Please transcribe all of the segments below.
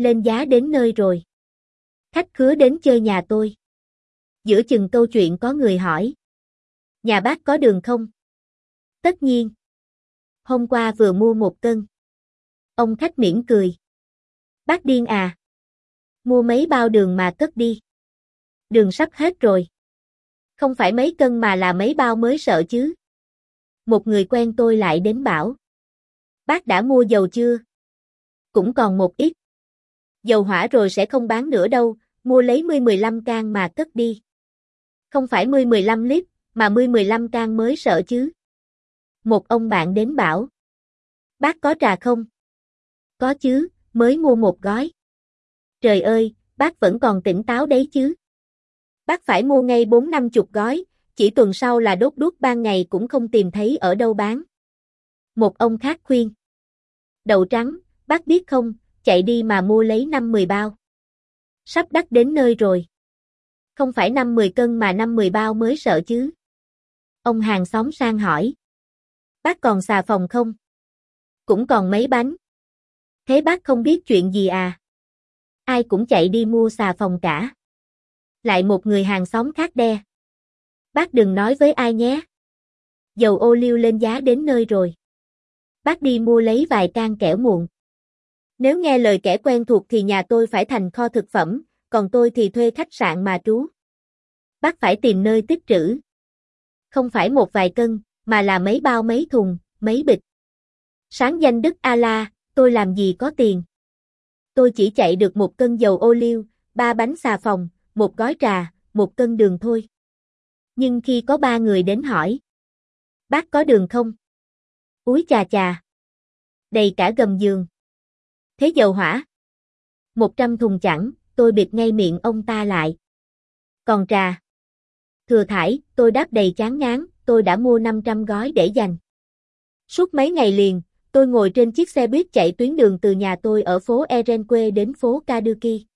Lên giá đến nơi rồi. Khách khứa đến chơi nhà tôi. Giữa chừng câu chuyện có người hỏi. Nhà bác có đường không? Tất nhiên. Hôm qua vừa mua một cân. Ông khách mỉm cười. Bác điên à? Mua mấy bao đường mà cất đi. Đường sắp hết rồi. Không phải mấy cân mà là mấy bao mới sợ chứ. Một người quen tôi lại đến bảo. Bác đã mua dầu chưa? Cũng còn một ít. Dầu hỏa rồi sẽ không bán nữa đâu, mua lấy 10-15 can mà cất đi. Không phải 10-15 lít, mà 10-15 can mới sợ chứ. Một ông bạn đến bảo. Bác có trà không? Có chứ, mới mua một gói. Trời ơi, bác vẫn còn tỉnh táo đấy chứ. Bác phải mua ngay 4-5 chục gói, chỉ tuần sau là đốt đuốc ban ngày cũng không tìm thấy ở đâu bán. Một ông khác khuyên. Đậu trắng, bác biết không, chạy đi mà mua lấy 5-10 bao. Sắp đắt đến nơi rồi. Không phải 5-10 cân mà 5-10 bao mới sợ chứ. Ông hàng xóm sang hỏi. Bác còn xà phòng không? Cũng còn mấy bánh. Thế bác không biết chuyện gì à? Ai cũng chạy đi mua xà phòng cả. Lại một người hàng xóm khác đe. Bác đừng nói với ai nhé. Dầu ô liu lên giá đến nơi rồi. Bác đi mua lấy vài can kẻo muộn. Nếu nghe lời kẻ quen thuộc thì nhà tôi phải thành kho thực phẩm, còn tôi thì thuê khách sạn mà trú. Bác phải tìm nơi tích trữ. Không phải một vài cân, mà là mấy bao mấy thùng, mấy bịch. Sáng danh Đức A-la, tôi làm gì có tiền. Tôi chỉ chạy được một cân dầu ô liu, ba bánh xà phòng, một gói trà, một cân đường thôi. Nhưng khi có ba người đến hỏi, bác có đường không? Úi chà chà. Đầy cả gầm giường. Thế dầu hỏa? Một trăm thùng chẳng, tôi bịt ngay miệng ông ta lại. Còn trà? Thừa thải, tôi đáp đầy chán ngán, tôi đã mua 500 gói để dành. Suốt mấy ngày liền, tôi ngồi trên chiếc xe buýt chạy tuyến đường từ nhà tôi ở phố Erenque đến phố Kaduki.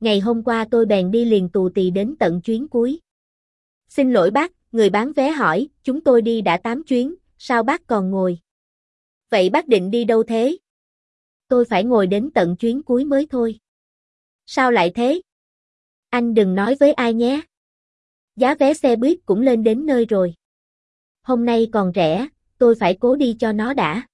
Ngày hôm qua tôi bèn đi liền tù tì đến tận chuyến cuối. Xin lỗi bác, người bán vé hỏi, chúng tôi đi đã 8 chuyến, sao bác còn ngồi? Vậy bác định đi đâu thế? Tôi phải ngồi đến tận chuyến cuối mới thôi. Sao lại thế? Anh đừng nói với ai nhé. Giá vé xe buýt cũng lên đến nơi rồi. Hôm nay còn rẻ, tôi phải cố đi cho nó đã.